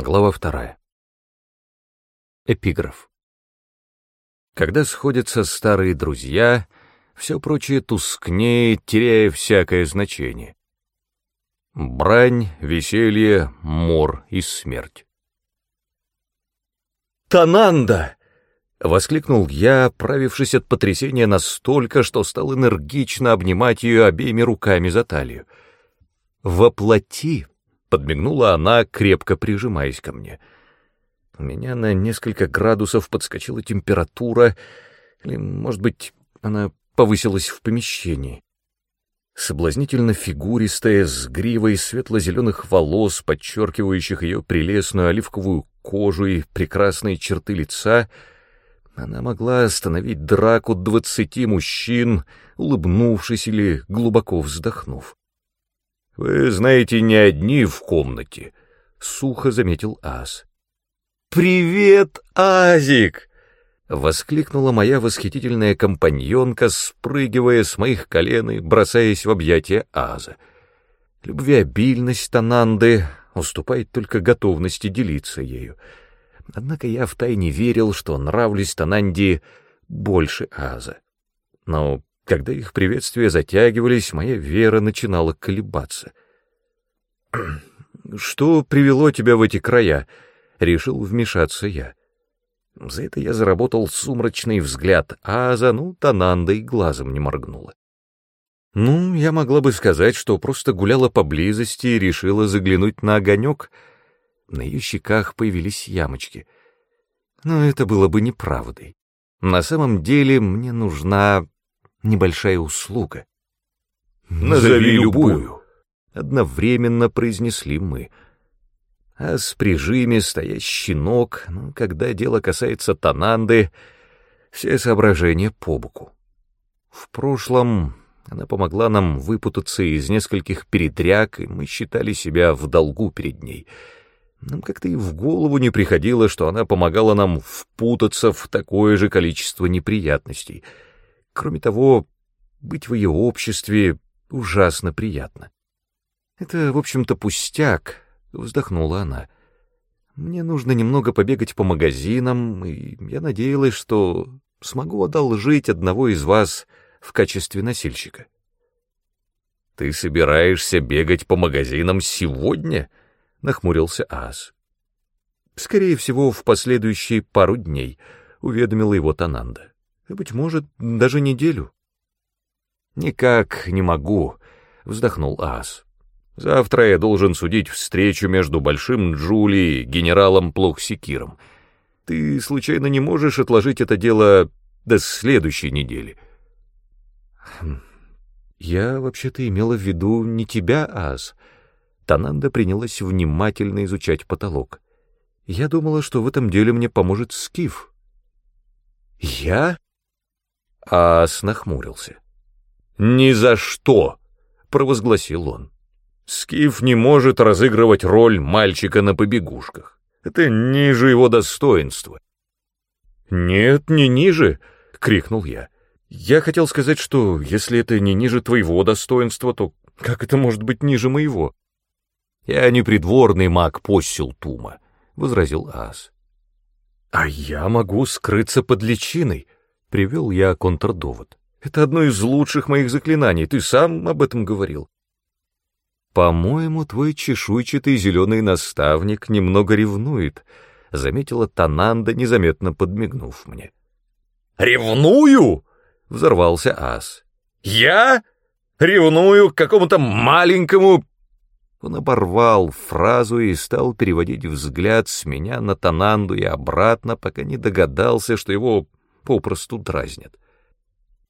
Глава вторая. Эпиграф. Когда сходятся старые друзья, все прочее тускнеет, теряя всякое значение. Брань, веселье, мор и смерть. «Тананда!» — воскликнул я, правившись от потрясения настолько, что стал энергично обнимать ее обеими руками за талию. «Воплоти!» — подмигнула она, крепко прижимаясь ко мне. У меня на несколько градусов подскочила температура, или, может быть, она повысилась в помещении. Соблазнительно фигуристая, с гривой светло-зеленых волос, подчеркивающих ее прелестную оливковую кожу и прекрасные черты лица, она могла остановить драку двадцати мужчин, улыбнувшись или глубоко вздохнув. «Вы знаете, не одни в комнате», — сухо заметил Ас. «Привет, Азик!» — воскликнула моя восхитительная компаньонка, спрыгивая с моих колен и бросаясь в объятия Аза. Любвеобильность Тананды уступает только готовности делиться ею. Однако я втайне верил, что нравлюсь Тананде больше Аза. Но когда их приветствия затягивались, моя вера начинала колебаться. «Что привело тебя в эти края?» — решил вмешаться я. За это я заработал сумрачный взгляд, а за ну Тананда и глазом не моргнула. Ну, я могла бы сказать, что просто гуляла поблизости и решила заглянуть на огонек. На ее щеках появились ямочки. Но это было бы неправдой. На самом деле мне нужна небольшая услуга. «Назови любую», — одновременно произнесли мы. А с прижиме стоять щенок, но когда дело касается Тананды, все соображения по боку. В прошлом она помогла нам выпутаться из нескольких передряг, и мы считали себя в долгу перед ней. Нам как-то и в голову не приходило, что она помогала нам впутаться в такое же количество неприятностей — Кроме того, быть в ее обществе ужасно приятно. Это, в общем-то, пустяк, — вздохнула она. Мне нужно немного побегать по магазинам, и я надеялась, что смогу одолжить одного из вас в качестве носильщика. «Ты собираешься бегать по магазинам сегодня?» — нахмурился Ас. «Скорее всего, в последующие пару дней», — уведомила его Тананда и, быть может, даже неделю. «Никак не могу», — вздохнул Ас. «Завтра я должен судить встречу между Большим Джули и генералом Плохсикиром. Ты, случайно, не можешь отложить это дело до следующей недели?» хм, «Я вообще-то имела в виду не тебя, Ас». Тананда принялась внимательно изучать потолок. «Я думала, что в этом деле мне поможет Скиф». «Я?» Ас нахмурился. «Ни за что!» — провозгласил он. «Скиф не может разыгрывать роль мальчика на побегушках. Это ниже его достоинства». «Нет, не ниже!» — крикнул я. «Я хотел сказать, что если это не ниже твоего достоинства, то как это может быть ниже моего?» «Я не придворный маг посел Тума», — возразил Ас. «А я могу скрыться под личиной», Привел я контрдовод. Это одно из лучших моих заклинаний, ты сам об этом говорил. По-моему, твой чешуйчатый зеленый наставник немного ревнует, заметила Тананда, незаметно подмигнув мне. «Ревную?» — взорвался ас. «Я? Ревную к какому-то маленькому...» Он оборвал фразу и стал переводить взгляд с меня на Тананду и обратно, пока не догадался, что его попросту дразнят.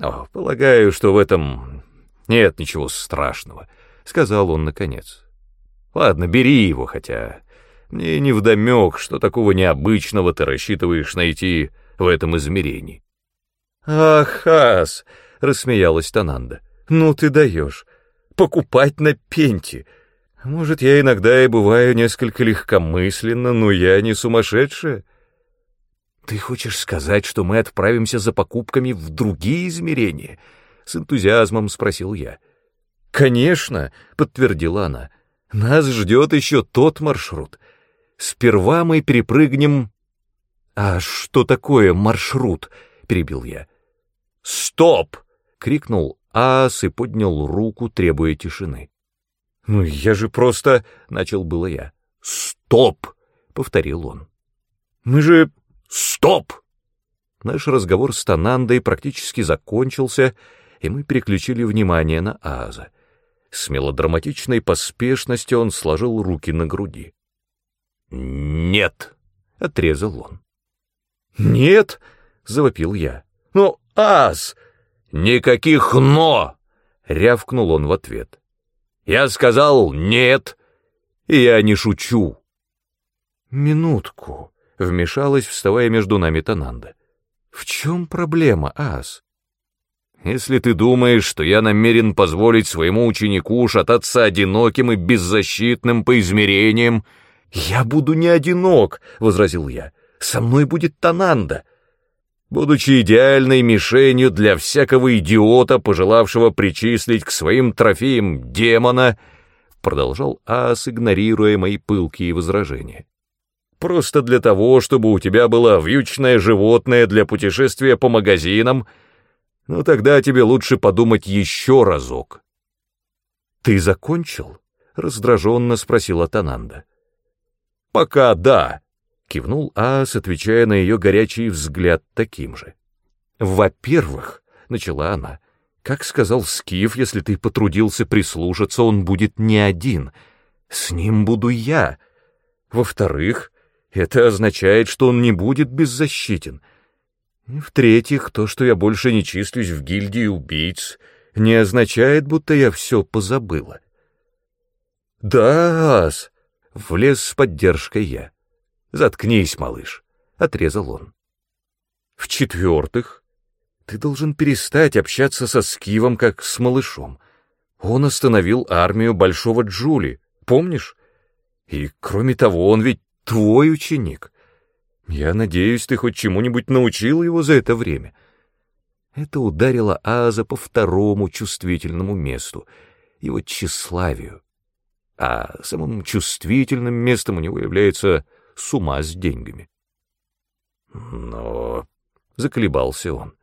«О, полагаю, что в этом нет ничего страшного», — сказал он наконец. «Ладно, бери его, хотя мне не вдомек, что такого необычного ты рассчитываешь найти в этом измерении». «Ах, ас!» — рассмеялась Тананда. «Ну ты даешь! Покупать на пенте! Может, я иногда и бываю несколько легкомысленно, но я не сумасшедшая. «Ты хочешь сказать, что мы отправимся за покупками в другие измерения?» — с энтузиазмом спросил я. «Конечно», — подтвердила она, — «нас ждет еще тот маршрут. Сперва мы перепрыгнем... А что такое маршрут? Перебил я. Стоп! Крикнул Ас и поднял руку, требуя тишины. «Ну, я же просто...» — начал было я. «Стоп!» — повторил он. «Мы же... Стоп!» Наш разговор с Танандой практически закончился, и мы переключили внимание на Аза. С мелодраматичной поспешностью он сложил руки на груди. «Нет!» — отрезал он. «Нет!» — завопил я. «Но, Аз!» «Никаких «но!» — рявкнул он в ответ. «Я сказал «нет», и я не шучу». «Минутку», — вмешалась, вставая между нами Тананда. «В чем проблема, Ас?» «Если ты думаешь, что я намерен позволить своему ученику шататься одиноким и беззащитным по измерениям...» «Я буду не одинок», — возразил я. «Со мной будет Тананда». Будучи идеальной мишенью для всякого идиота, пожелавшего причислить к своим трофеям демона, продолжал Ас, игнорируя мои пылкие возражения просто для того, чтобы у тебя было вьючное животное для путешествия по магазинам, ну тогда тебе лучше подумать еще разок. «Ты закончил?» — раздраженно спросила Тананда. «Пока да», — кивнул Ас, отвечая на ее горячий взгляд таким же. «Во-первых», — начала она, — «как сказал Скиф, если ты потрудился прислушаться, он будет не один. С ним буду я. Во-вторых, это означает, что он не будет беззащитен. И в-третьих, то, что я больше не числюсь в гильдии убийц, не означает, будто я все позабыла. «Да, ас!» — влез с поддержкой я. «Заткнись, малыш», — отрезал он. «В-четвертых, ты должен перестать общаться со Скивом, как с малышом. Он остановил армию Большого Джули, помнишь? И, кроме того, он ведь твой ученик. Я надеюсь, ты хоть чему-нибудь научил его за это время. Это ударило Аза по второму чувствительному месту, его тщеславию. А самым чувствительным местом у него является сума с деньгами. Но... — заколебался он.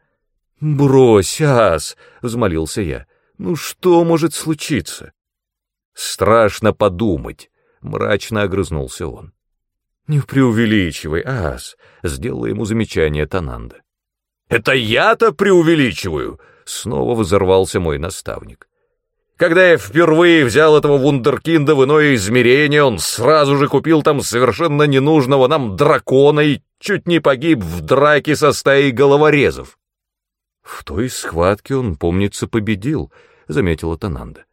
«Брось, Ас!» — взмолился я. «Ну что может случиться?» «Страшно подумать!» — мрачно огрызнулся он. «Не преувеличивай, Ас», — сделала ему замечание Тананда. «Это я-то преувеличиваю!» — снова взорвался мой наставник. Когда я впервые взял этого вундеркинда в иное измерение, он сразу же купил там совершенно ненужного нам дракона и чуть не погиб в драке со стаей головорезов. В той схватке он, помнится, победил, — заметила Тананда.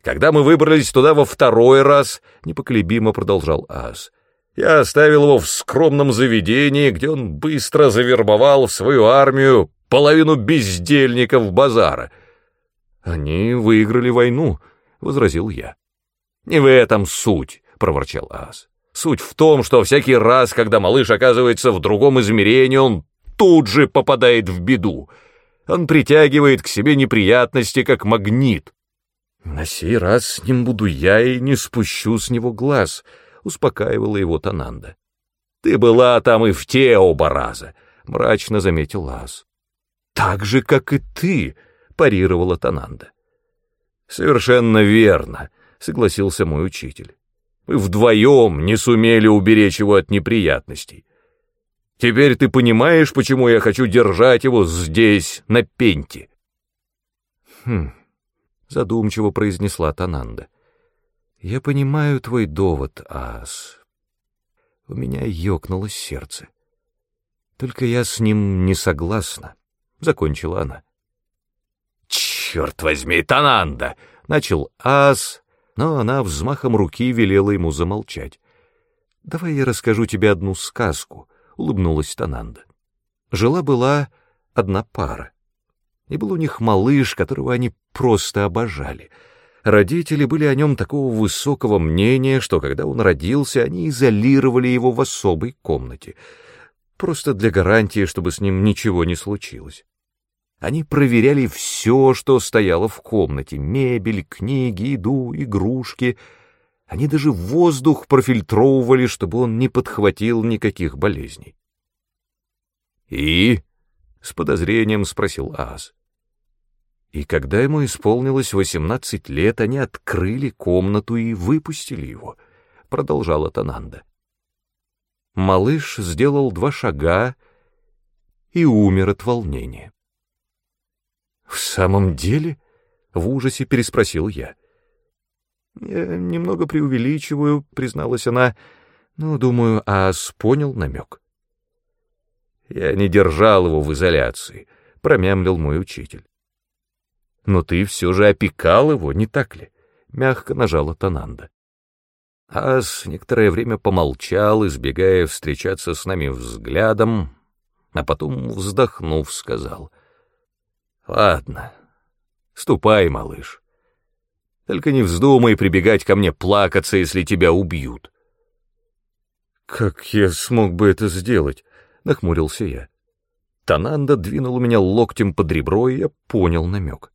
Когда мы выбрались туда во второй раз, — непоколебимо продолжал Ас, — я оставил его в скромном заведении, где он быстро завербовал в свою армию половину бездельников базара. Они выиграли войну, — возразил я. Не в этом суть, — проворчал Ас. Суть в том, что всякий раз, когда малыш оказывается в другом измерении, он тут же попадает в беду. Он притягивает к себе неприятности, как магнит. На сей раз с ним буду я и не спущу с него глаз —— успокаивала его Тананда. «Ты была там и в те оба раза», — мрачно заметил Лаз. «Так же, как и ты», — парировала Тананда. «Совершенно верно», — согласился мой учитель. «Мы вдвоем не сумели уберечь его от неприятностей. Теперь ты понимаешь, почему я хочу держать его здесь, на пенте?» «Хм», — задумчиво произнесла Тананда. Я понимаю твой довод, Ас. У меня ёкнуло сердце. Только я с ним не согласна, — закончила она. «Черт возьми, Тананда!» — начал Ас, но она взмахом руки велела ему замолчать. «Давай я расскажу тебе одну сказку», — улыбнулась Тананда. Жила-была одна пара, и был у них малыш, которого они просто обожали — Родители были о нем такого высокого мнения, что когда он родился, они изолировали его в особой комнате, просто для гарантии, чтобы с ним ничего не случилось. Они проверяли все, что стояло в комнате — мебель, книги, еду, игрушки. Они даже воздух профильтровывали, чтобы он не подхватил никаких болезней. «И?» — с подозрением спросил Аз. И когда ему исполнилось восемнадцать лет, они открыли комнату и выпустили его, — продолжала Тананда. Малыш сделал два шага и умер от волнения. «В самом деле?» — в ужасе переспросил я. «Я немного преувеличиваю», — призналась она, — «но, думаю, Ас понял намек». «Я не держал его в изоляции», — промямлил мой учитель. «Но ты все же опекал его, не так ли?» — мягко нажала Тананда. Ас некоторое время помолчал, избегая встречаться с нами взглядом, а потом, вздохнув, сказал, «Ладно, ступай, малыш. Только не вздумай прибегать ко мне плакаться, если тебя убьют». «Как я смог бы это сделать?» — нахмурился я. Тананда двинул меня локтем под ребро, и я понял намек.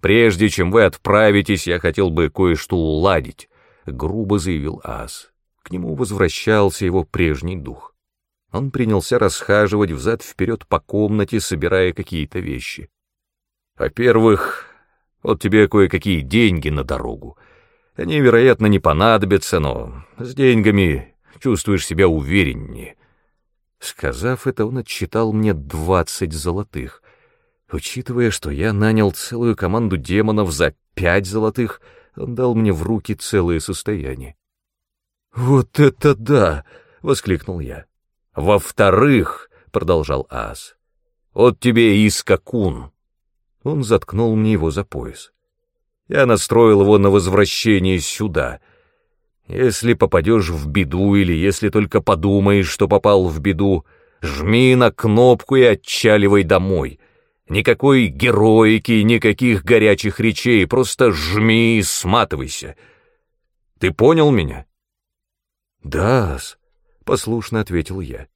«Прежде чем вы отправитесь, я хотел бы кое-что уладить», — грубо заявил Ас. К нему возвращался его прежний дух. Он принялся расхаживать взад-вперед по комнате, собирая какие-то вещи. «Во-первых, вот тебе кое-какие деньги на дорогу. Они, вероятно, не понадобятся, но с деньгами чувствуешь себя увереннее». Сказав это, он отчитал мне двадцать золотых. Учитывая, что я нанял целую команду демонов за пять золотых, он дал мне в руки целое состояние. «Вот это да!» — воскликнул я. «Во-вторых», — продолжал Ас, — «вот тебе и скакун». Он заткнул мне его за пояс. Я настроил его на возвращение сюда. Если попадешь в беду или если только подумаешь, что попал в беду, жми на кнопку и отчаливай домой. Никакой героики, никаких горячих речей, просто жми и сматывайся. Ты понял меня? Да, послушно ответил я.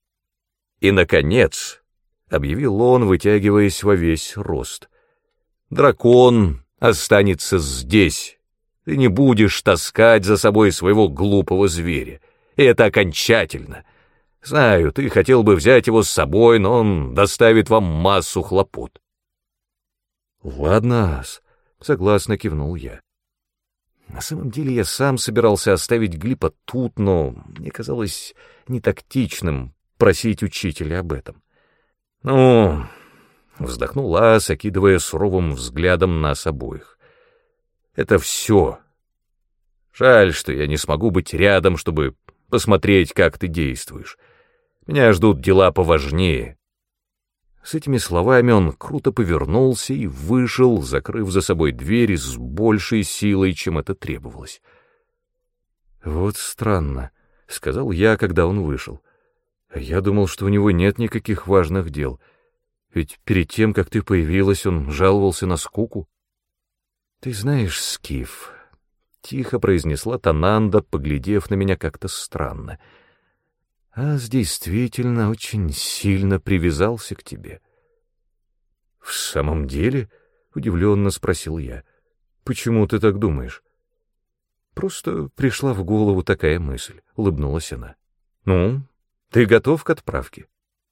И, наконец, объявил он, вытягиваясь во весь рост, дракон останется здесь. Ты не будешь таскать за собой своего глупого зверя. И это окончательно. Знаю, ты хотел бы взять его с собой, но он доставит вам массу хлопот. Ладно, ас, согласно кивнул я. На самом деле я сам собирался оставить Глипа тут, но мне казалось нетактичным просить учителя об этом. Ну, вздохнул Ас, окидывая суровым взглядом нас обоих. Это все. Жаль, что я не смогу быть рядом, чтобы посмотреть, как ты действуешь. Меня ждут дела поважнее. С этими словами он круто повернулся и вышел, закрыв за собой дверь с большей силой, чем это требовалось. «Вот странно», — сказал я, когда он вышел. «Я думал, что у него нет никаких важных дел. Ведь перед тем, как ты появилась, он жаловался на скуку». «Ты знаешь, Скиф», — тихо произнесла Тананда, поглядев на меня как-то странно, — Ас действительно очень сильно привязался к тебе. — В самом деле? — удивленно спросил я. — Почему ты так думаешь? — Просто пришла в голову такая мысль, — улыбнулась она. — Ну, ты готов к отправке?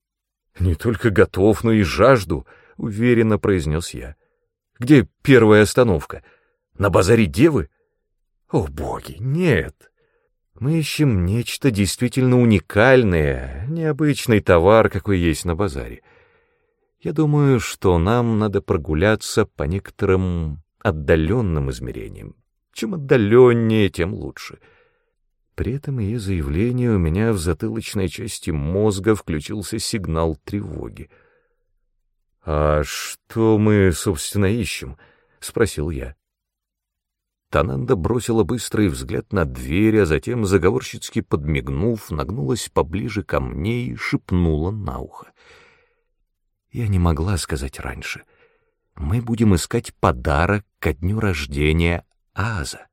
— Не только готов, но и жажду, — уверенно произнес я. — Где первая остановка? На базаре девы? — О, боги, нет! Мы ищем нечто действительно уникальное, необычный товар, какой есть на базаре. Я думаю, что нам надо прогуляться по некоторым отдаленным измерениям. Чем отдаленнее, тем лучше. При этом ее заявлении у меня в затылочной части мозга включился сигнал тревоги. «А что мы, собственно, ищем?» — спросил я. Тананда бросила быстрый взгляд на дверь, а затем, заговорщицки подмигнув, нагнулась поближе ко мне и шепнула на ухо. Я не могла сказать раньше. Мы будем искать подарок ко дню рождения Аза.